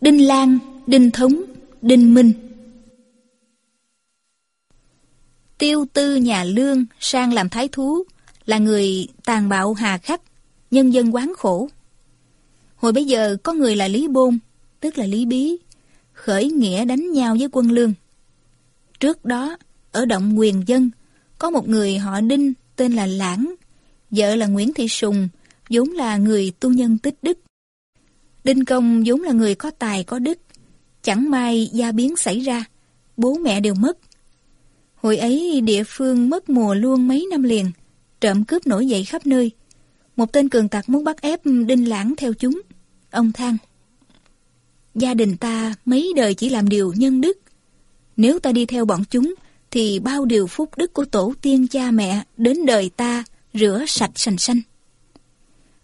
Đinh Lan, Đinh Thống, Đinh Minh. Tiêu tư nhà lương sang làm thái thú, là người tàn bạo hà khắc, nhân dân quán khổ. Hồi bấy giờ có người là Lý Bôn, tức là Lý Bí, khởi nghĩa đánh nhau với quân lương. Trước đó, ở động quyền dân, có một người họ Đinh tên là Lãng, vợ là Nguyễn Thị Sùng, vốn là người tu nhân tích đức. Đinh Công vốn là người có tài có đức, chẳng may gia biến xảy ra, bố mẹ đều mất. Hồi ấy địa phương mất mùa luôn mấy năm liền, trộm cướp nổi dậy khắp nơi. Một tên cường tặc muốn bắt ép Đinh Lãng theo chúng. Ông than. Gia đình ta mấy đời chỉ làm điều nhân đức. Nếu ta đi theo bọn chúng, thì bao điều phúc đức của tổ tiên cha mẹ đến đời ta rửa sạch sành xanh.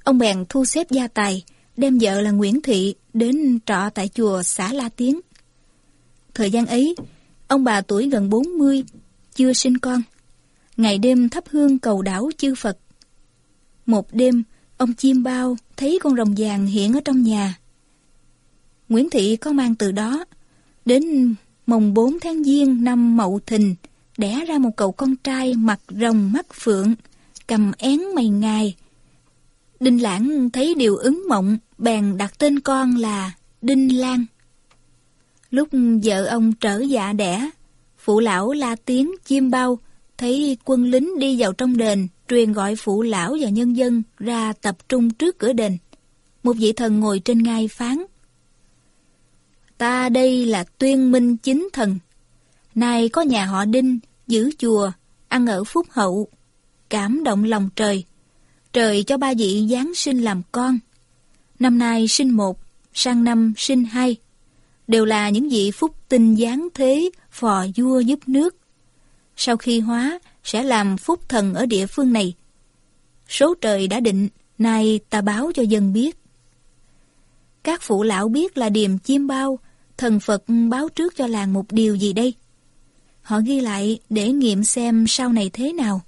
Ông bèn thu xếp gia tài, đem vợ là Nguyễn Thị đến trọ tại chùa xã La Tiến. Thời gian ấy, ông bà tuổi gần 40, chưa sinh con. Ngày đêm thắp hương cầu đảo chư Phật. Một đêm, ông chim bao thấy con rồng vàng hiện ở trong nhà. Nguyễn Thị có mang từ đó, đến mồng 4 tháng Giêng năm Mậu Thìn, đẻ ra một cậu con trai mặt rồng mắt phượng, cầm én mày ngài. Đinh Lãng thấy điều ứng mộng, bèn đặt tên con là Đinh Lan. Lúc vợ ông trở dạ đẻ, phụ lão la tiếng chim bao, thấy quân lính đi vào trong đền, truyền gọi phụ lão và nhân dân ra tập trung trước cửa đền. Một vị thần ngồi trên ngai phán. Ta đây là tuyên minh chính thần. Nay có nhà họ Đinh, giữ chùa, ăn ở phúc hậu. Cảm động lòng trời. Trời cho ba vị Giáng sinh làm con. Năm nay sinh một, sang năm sinh hai. Đều là những vị phúc tinh giáng thế, phò vua giúp nước. Sau khi hóa, sẽ làm phúc thần ở địa phương này. Số trời đã định, nay ta báo cho dân biết. Các phụ lão biết là điềm chiêm bao, thần Phật báo trước cho làng một điều gì đây? Họ ghi lại để nghiệm xem sau này thế nào.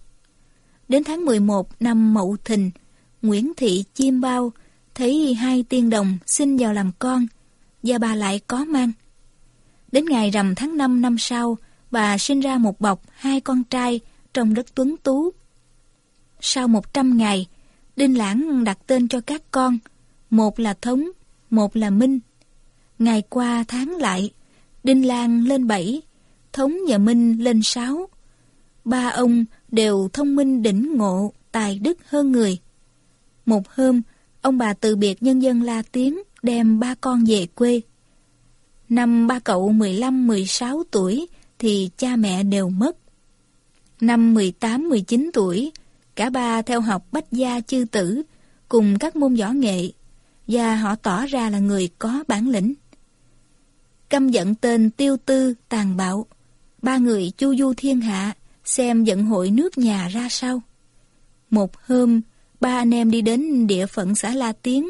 Đến tháng 11 năm Mậu Thìn, Nguyễn Thị chiêm Bao thấy hai tiên đồng sinh vào làm con, và bà lại có mang. Đến ngày rằm tháng 5 năm sau, bà sinh ra một bọc hai con trai trông rất tuấn tú. Sau một trăm ngày, Đinh Lãng đặt tên cho các con, một là Thống, một là Minh. Ngày qua tháng lại, Đinh Lan lên bảy, Thống và Minh lên sáu. Ba ông đều thông minh đỉnh ngộ, tài đức hơn người. Một hôm, ông bà từ biệt nhân dân La Tiến đem ba con về quê. Năm ba cậu 15-16 tuổi thì cha mẹ đều mất. Năm 18-19 tuổi, cả ba theo học bách gia chư tử cùng các môn võ nghệ và họ tỏ ra là người có bản lĩnh. Căm giận tên tiêu tư tàn bạo, ba người chu du thiên hạ xem vận hội nước nhà ra sao. Một hôm, ba anh em đi đến địa phận xã La Tiến,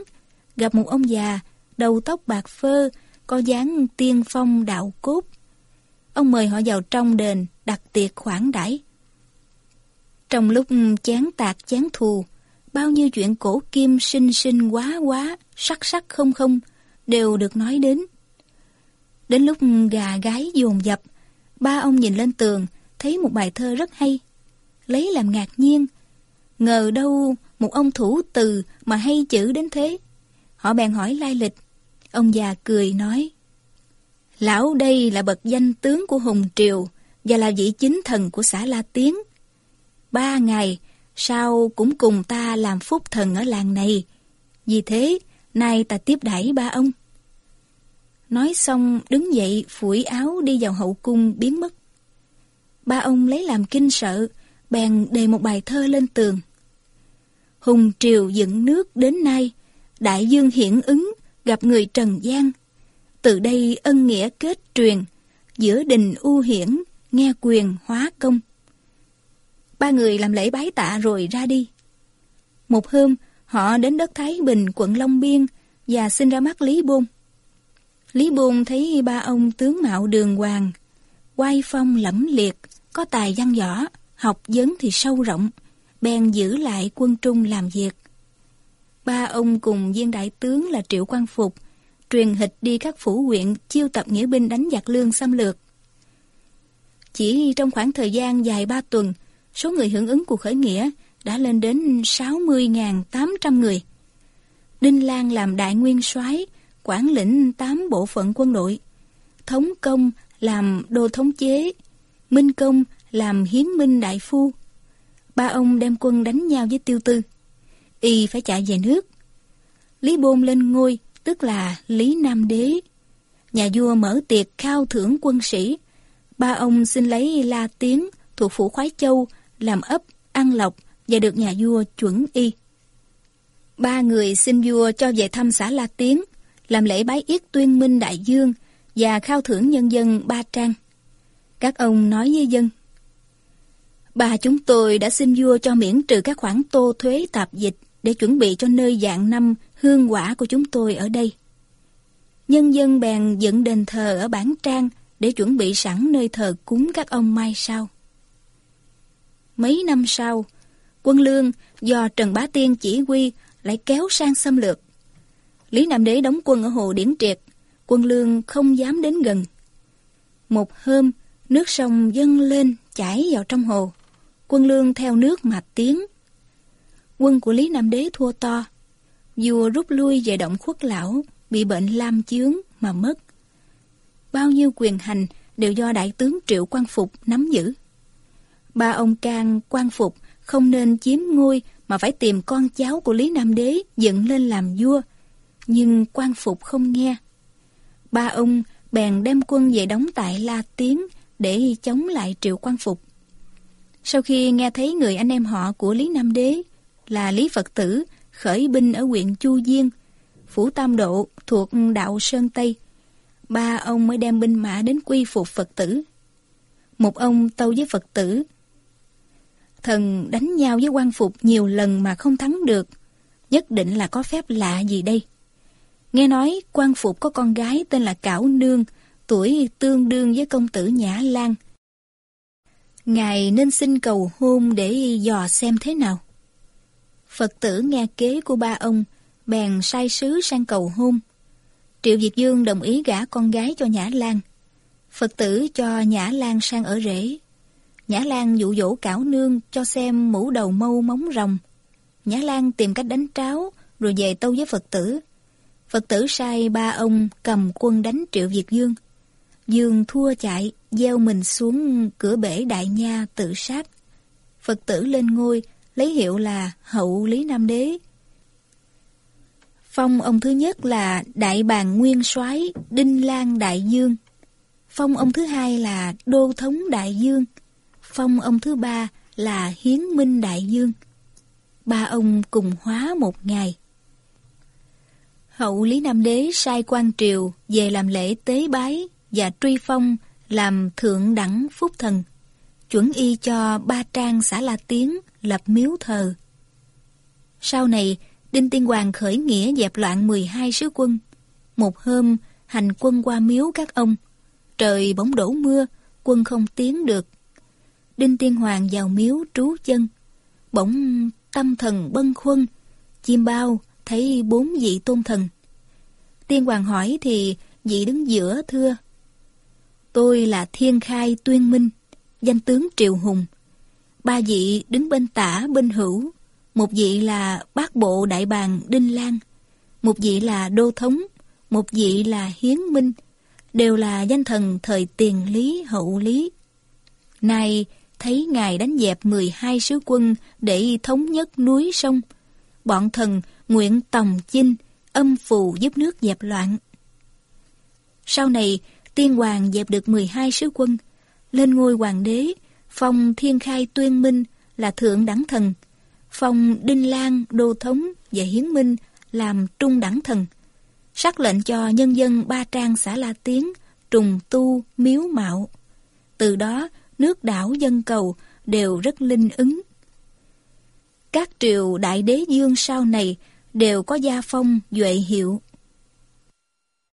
gặp một ông già, đầu tóc bạc phơ, có dáng tiên phong đạo cốt. Ông mời họ vào trong đền, đặt tiệc khoản đãi. Trong lúc chán tạc chán thù, bao nhiêu chuyện cổ kim sinh sinh quá quá, sắc sắc không không, đều được nói đến. Đến lúc gà gái dồn dập, ba ông nhìn lên tường, thấy một bài thơ rất hay. Lấy làm ngạc nhiên, ngờ đâu một ông thủ từ mà hay chữ đến thế. Họ bèn hỏi lai lịch. Ông già cười nói, Lão đây là bậc danh tướng của Hùng Triều và là vị chính thần của xã La Tiến ba ngày, sau cũng cùng ta làm phúc thần ở làng này. Vì thế, nay ta tiếp đãi ba ông. Nói xong đứng dậy phủi áo đi vào hậu cung biến mất. Ba ông lấy làm kinh sợ, bèn đề một bài thơ lên tường. Hùng triều dựng nước đến nay, đại dương hiển ứng, gặp người trần gian. Từ đây ân nghĩa kết truyền, giữa đình u hiển, nghe quyền hóa công. Ba người làm lễ bái tạ rồi ra đi. Một hôm, họ đến đất Thái Bình, quận Long Biên và xin ra mắt Lý Bôn. Lý Bôn thấy ba ông tướng mạo đường hoàng, quay phong lẫm liệt, có tài văn võ, học vấn thì sâu rộng, bèn giữ lại quân trung làm việc. Ba ông cùng viên đại tướng là Triệu Quang Phục truyền hịch đi các phủ huyện chiêu tập nghĩa binh đánh giặc lương xâm lược. Chỉ trong khoảng thời gian dài ba tuần, số người hưởng ứng cuộc khởi nghĩa đã lên đến 60.800 người. Đinh Lan làm đại nguyên soái, quản lĩnh 8 bộ phận quân đội. Thống công làm đô thống chế, Minh công làm hiến minh đại phu. Ba ông đem quân đánh nhau với tiêu tư. Y phải chạy về nước. Lý Bôn lên ngôi, tức là Lý Nam Đế. Nhà vua mở tiệc khao thưởng quân sĩ. Ba ông xin lấy La Tiến thuộc phủ Khoái Châu làm ấp ăn lộc và được nhà vua chuẩn y. Ba người xin vua cho về thăm xã La Tiến, làm lễ bái yết tuyên minh đại dương và khao thưởng nhân dân ba trang. Các ông nói với dân. Bà chúng tôi đã xin vua cho miễn trừ các khoản tô thuế tạp dịch để chuẩn bị cho nơi dạng năm hương quả của chúng tôi ở đây. Nhân dân bèn dựng đền thờ ở bản trang để chuẩn bị sẵn nơi thờ cúng các ông mai sau. Mấy năm sau, quân lương do Trần Bá Tiên chỉ huy lại kéo sang xâm lược. Lý Nam Đế đóng quân ở hồ Điển Triệt, quân lương không dám đến gần. Một hôm, nước sông dâng lên chảy vào trong hồ. Quân lương theo nước mà tiến. Quân của Lý Nam Đế thua to. Vua rút lui về động khuất lão, bị bệnh lam chướng mà mất. Bao nhiêu quyền hành đều do đại tướng Triệu Quang Phục nắm giữ. Ba ông can Quang Phục không nên chiếm ngôi mà phải tìm con cháu của Lý Nam Đế dựng lên làm vua. Nhưng Quang Phục không nghe. Ba ông bèn đem quân về đóng tại La Tiến để chống lại Triệu Quang Phục. Sau khi nghe thấy người anh em họ của Lý Nam Đế là Lý Phật Tử khởi binh ở huyện Chu Diên, Phủ Tam Độ thuộc đạo Sơn Tây, ba ông mới đem binh mã đến quy phục Phật tử. Một ông tâu với Phật tử Thần đánh nhau với quan phục nhiều lần mà không thắng được. Nhất định là có phép lạ gì đây. Nghe nói quan phục có con gái tên là Cảo Nương, tuổi tương đương với công tử Nhã Lan. Ngài nên xin cầu hôn để dò xem thế nào. Phật tử nghe kế của ba ông, bèn sai sứ sang cầu hôn. Triệu Việt Dương đồng ý gả con gái cho Nhã Lan. Phật tử cho Nhã Lan sang ở rể. Nhã Lan dụ dỗ cảo nương cho xem mũ đầu mâu móng rồng. Nhã Lan tìm cách đánh tráo, rồi về tâu với Phật tử. Phật tử sai ba ông cầm quân đánh Triệu Việt Dương. Dương thua chạy, gieo mình xuống cửa bể đại nha tự sát. Phật tử lên ngôi, lấy hiệu là Hậu Lý Nam Đế. Phong ông thứ nhất là Đại bàng Nguyên soái Đinh Lan Đại Dương. Phong ông thứ hai là Đô Thống Đại Dương phong ông thứ ba là Hiến Minh Đại Dương. Ba ông cùng hóa một ngày. Hậu Lý Nam Đế sai quan triều về làm lễ tế bái và truy phong làm thượng đẳng phúc thần, chuẩn y cho ba trang xã La Tiến lập miếu thờ. Sau này, Đinh Tiên Hoàng khởi nghĩa dẹp loạn 12 sứ quân. Một hôm, hành quân qua miếu các ông. Trời bỗng đổ mưa, quân không tiến được. Đinh Tiên Hoàng vào miếu trú chân. Bỗng tâm thần bâng khuân, chim bao thấy bốn vị tôn thần. Tiên Hoàng hỏi thì vị đứng giữa thưa. Tôi là Thiên Khai Tuyên Minh, danh tướng triều Hùng. Ba vị đứng bên tả bên hữu, một vị là bác bộ đại bàng Đinh Lan, một vị là Đô Thống, một vị là Hiến Minh, đều là danh thần thời tiền lý hậu lý. Nay thấy ngài đánh dẹp 12 sứ quân để thống nhất núi sông. Bọn thần nguyện tòng chinh, âm phù giúp nước dẹp loạn. Sau này, tiên hoàng dẹp được 12 sứ quân, lên ngôi hoàng đế, phong thiên khai tuyên minh là thượng đẳng thần, phong đinh lan đô thống và hiến minh làm trung đẳng thần, sắc lệnh cho nhân dân ba trang xã La Tiến trùng tu miếu mạo. Từ đó, nước đảo dân cầu đều rất linh ứng. Các triều đại đế dương sau này đều có gia phong duệ hiệu.